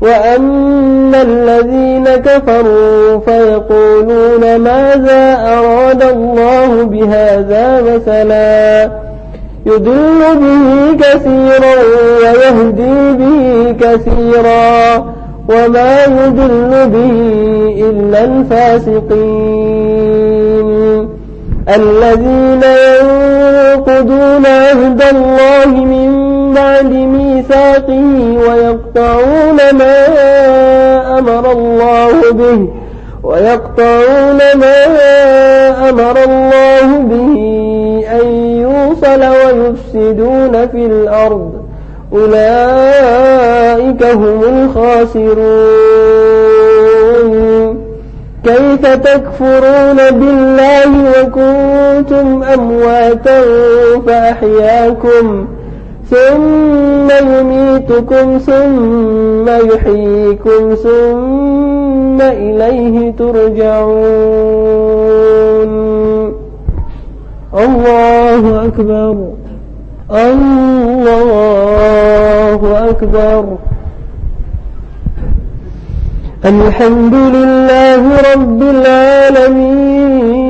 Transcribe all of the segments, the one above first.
وأما الذين كفروا فيقولون ماذا أراد الله بهذا مثلا يضل به كثيرا ويهدي به كثيرا وما يضل به إلا الفاسقين الذين ينقضون عهد الله من بعد ميثاقه ويقطعون ما أمر الله به ويقطعون ما أمر الله به أن يوصل ويفسدون في الأرض. أولئك هم الخاسرون. كيف تكفرون بالله وكنتم أمواتا فأحياكم؟ ثم يميتكم ثم يحييكم ثم إليه ترجعون. الله أكبر. الله أكبر. الحمد لله رب العالمين.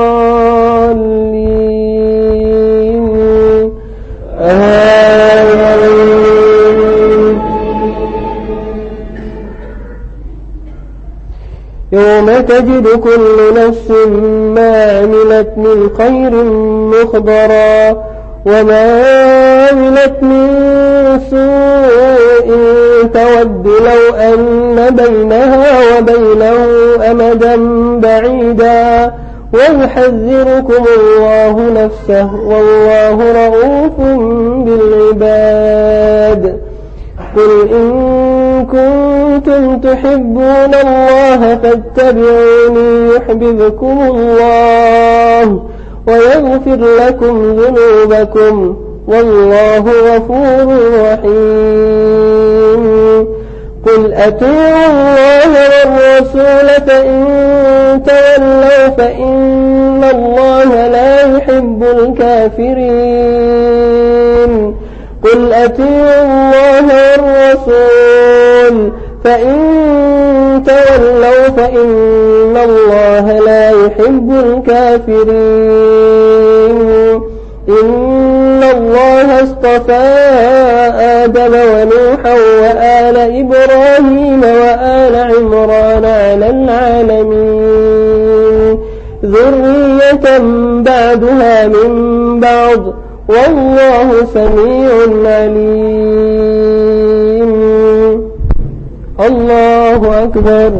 يوم تجد كل نفس ما عملت من خير مخضرا وما عملت من سوء تود لو أن بينها وبينه أمدا بعيدا ويحذركم الله نفسه والله رؤوف بالعباد. قل إن تحبون الله فاتبعوني يحببكم الله ويغفر لكم ذنوبكم والله غفور رحيم. قل أطيعوا الله والرسول فإن تولوا فإن الله لا يحب الكافرين. قل أطيعوا الله والرسول فإن فإن الله لا يحب الكافرين. إن الله اصطفى آدم ونوحا وآل إبراهيم وآل عمران على العالمين. ذرية بعدها من بعض. والله سميع عليم. الله أكبر.